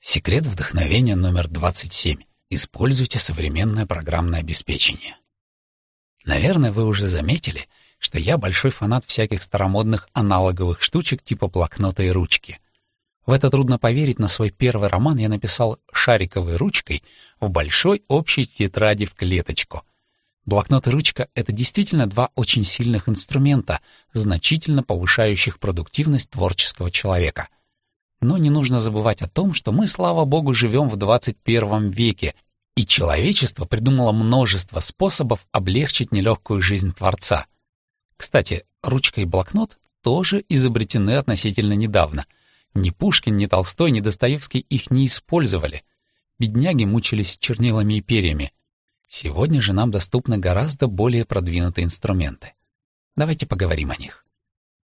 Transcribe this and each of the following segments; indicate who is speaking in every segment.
Speaker 1: Секрет вдохновения номер 27. Используйте современное программное обеспечение. Наверное, вы уже заметили, что я большой фанат всяких старомодных аналоговых штучек типа блокнота и ручки. В это трудно поверить, но свой первый роман я написал шариковой ручкой в большой общей тетради в клеточку. Блокнот и ручка — это действительно два очень сильных инструмента, значительно повышающих продуктивность творческого человека — но не нужно забывать о том, что мы, слава богу, живем в 21 веке, и человечество придумало множество способов облегчить нелегкую жизнь Творца. Кстати, ручка и блокнот тоже изобретены относительно недавно. Ни Пушкин, ни Толстой, ни Достоевский их не использовали. Бедняги мучились чернилами и перьями. Сегодня же нам доступны гораздо более продвинутые инструменты. Давайте поговорим о них.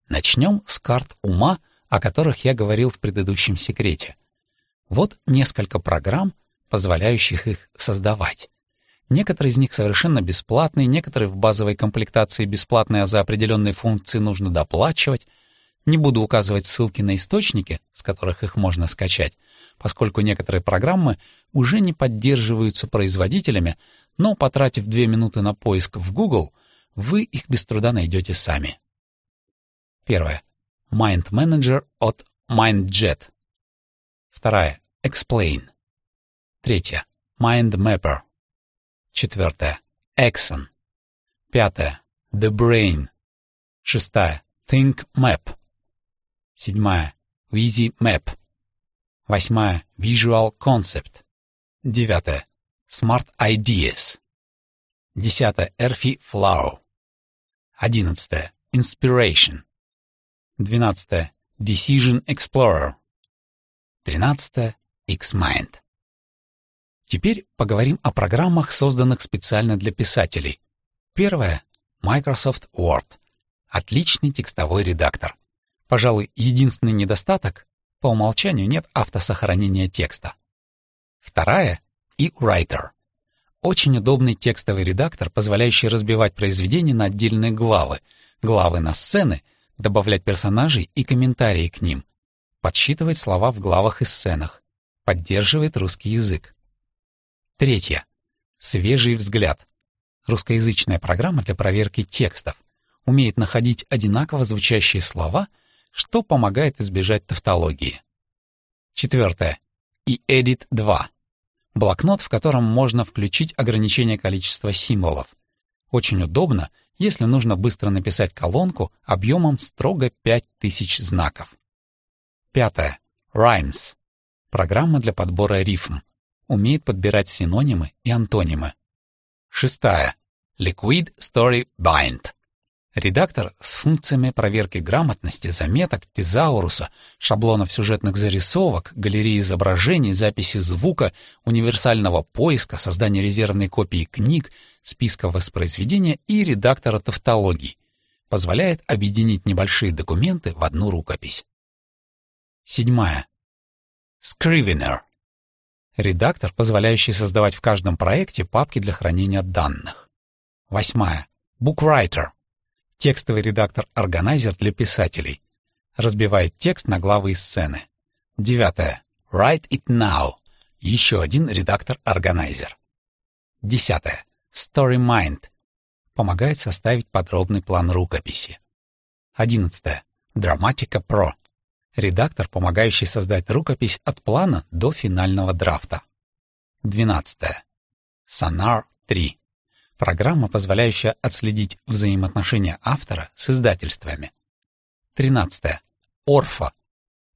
Speaker 1: Начнем с карт ума — о которых я говорил в предыдущем секрете. Вот несколько программ, позволяющих их создавать. Некоторые из них совершенно бесплатные, некоторые в базовой комплектации бесплатные, а за определенные функции нужно доплачивать. Не буду указывать ссылки на источники, с которых их можно скачать, поскольку некоторые программы уже не поддерживаются производителями, но, потратив две минуты на поиск в Google, вы их без труда найдете сами. Первое. Mind Manager от MindJet. Вторая. Explain. Третья. Mind Mapper. Четвертая. Exxon. Пятая. The Brain. Шестая. Think Map. Седьмая. Vizy Map. Восьмая. Visual Concept. Девятая. Smart Ideas. Десятая. Эрфи Flow. Одиннадцатая. Inspiration. 12. Decision Explorer. 13. Xmind. Теперь поговорим о программах, созданных специально для писателей. Первое — Microsoft Word. Отличный текстовой редактор. Пожалуй, единственный недостаток — по умолчанию нет автосохранения текста. Вторая — eWriter. Очень удобный текстовый редактор, позволяющий разбивать произведения на отдельные главы, главы на сцены — добавлять персонажей и комментарии к ним, подсчитывать слова в главах и сценах, поддерживает русский язык. Третье. Свежий взгляд. Русскоязычная программа для проверки текстов. Умеет находить одинаково звучащие слова, что помогает избежать тавтологии. Четвертое. И Edit 2. Блокнот, в котором можно включить ограничение количества символов. Очень удобно, если нужно быстро написать колонку объемом строго 5000 знаков. Пятое. Rhymes. Программа для подбора рифм. Умеет подбирать синонимы и антонимы. Шестая. Liquid Story Bind. Редактор с функциями проверки грамотности, заметок, тезауруса, шаблонов сюжетных зарисовок, галереи изображений, записи звука, универсального поиска, создания резервной копии книг, списка воспроизведения и редактора тавтологий. Позволяет объединить небольшие документы в одну рукопись. Седьмая. Scrivener. Редактор, позволяющий создавать в каждом проекте папки для хранения данных. Восьмая. Bookwriter Текстовый редактор-органайзер для писателей. Разбивает текст на главы и сцены. Девятое. Write it now. Еще один редактор-органайзер. Десятое. StoryMind. Помогает составить подробный план рукописи. Одиннадцатое. Dramatica Pro. Редактор, помогающий создать рукопись от плана до финального драфта. Двенадцатое. Sonar 3. Программа, позволяющая отследить взаимоотношения автора с издательствами. 13. Орфа.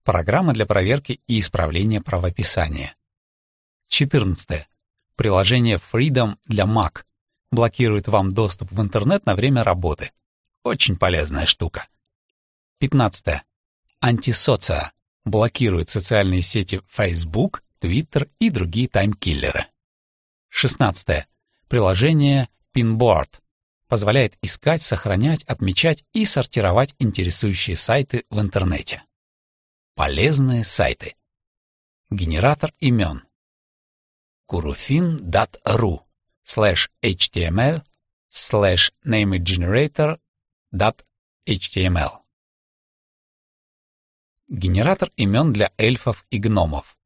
Speaker 1: Программа для проверки и исправления правописания. 14. Приложение Freedom для Mac. Блокирует вам доступ в интернет на время работы. Очень полезная штука. 15. Антисоция. Блокирует социальные сети Facebook, Twitter и другие таймкиллеры. 16. Приложение Pinboard позволяет искать, сохранять, отмечать и сортировать интересующие сайты в интернете. Полезные сайты. Генератор имен. kurufin.ru slash html slash namegenerator.html Генератор имен для эльфов и гномов.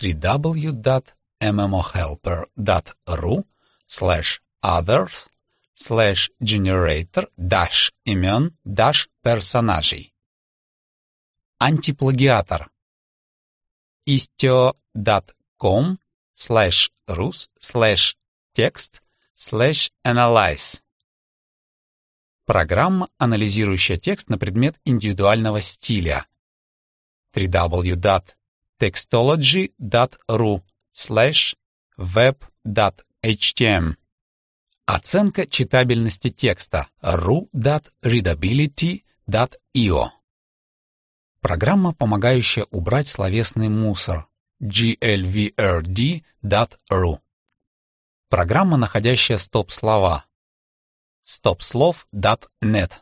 Speaker 1: www.mmohelper.ru slash others slash generator dash имен dash персонажей. Антиплагиатор. istio.com slash rus slash text slash analyze. Программа, анализирующая текст на предмет индивидуального стиля. www.textology.ru slash web.htm Оценка читабельности текста ru.readability.io Программа, помогающая убрать словесный мусор glvrd.ru Программа, находящая стоп-слова stopslov.net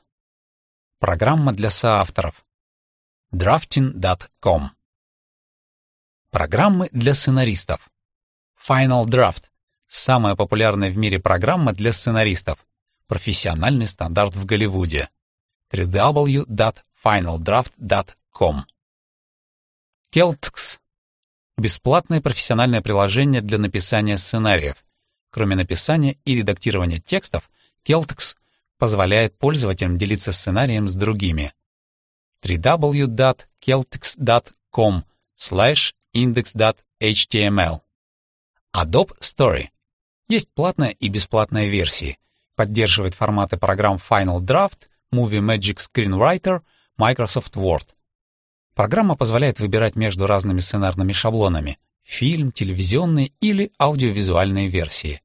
Speaker 1: Программа для соавторов drafting.com Программы для сценаристов Final Draft Самая популярная в мире программа для сценаристов. Профессиональный стандарт в Голливуде. www.finaldraft.com Celtx Бесплатное профессиональное приложение для написания сценариев. Кроме написания и редактирования текстов, Celtx позволяет пользователям делиться сценарием с другими. www.celtx.com index.html Adobe Story есть платная и бесплатная версии. Поддерживает форматы программ Final Draft, Movie Magic Screenwriter, Microsoft Word. Программа позволяет выбирать между разными сценарными шаблонами — фильм, телевизионные или аудиовизуальные версии.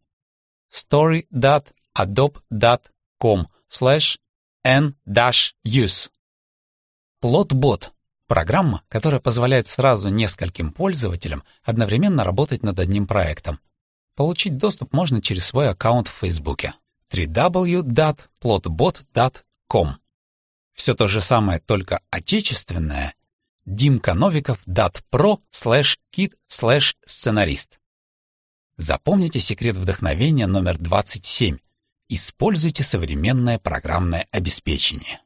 Speaker 1: story.adobe.com slash n-use Plotbot — программа, которая позволяет сразу нескольким пользователям одновременно работать над одним проектом. Получить доступ можно через свой аккаунт в Фейсбуке www.plotbot.com Все то же самое, только отечественное Димка Новиков pro slash kit slash сценарист. Запомните секрет вдохновения номер 27. Используйте современное программное обеспечение.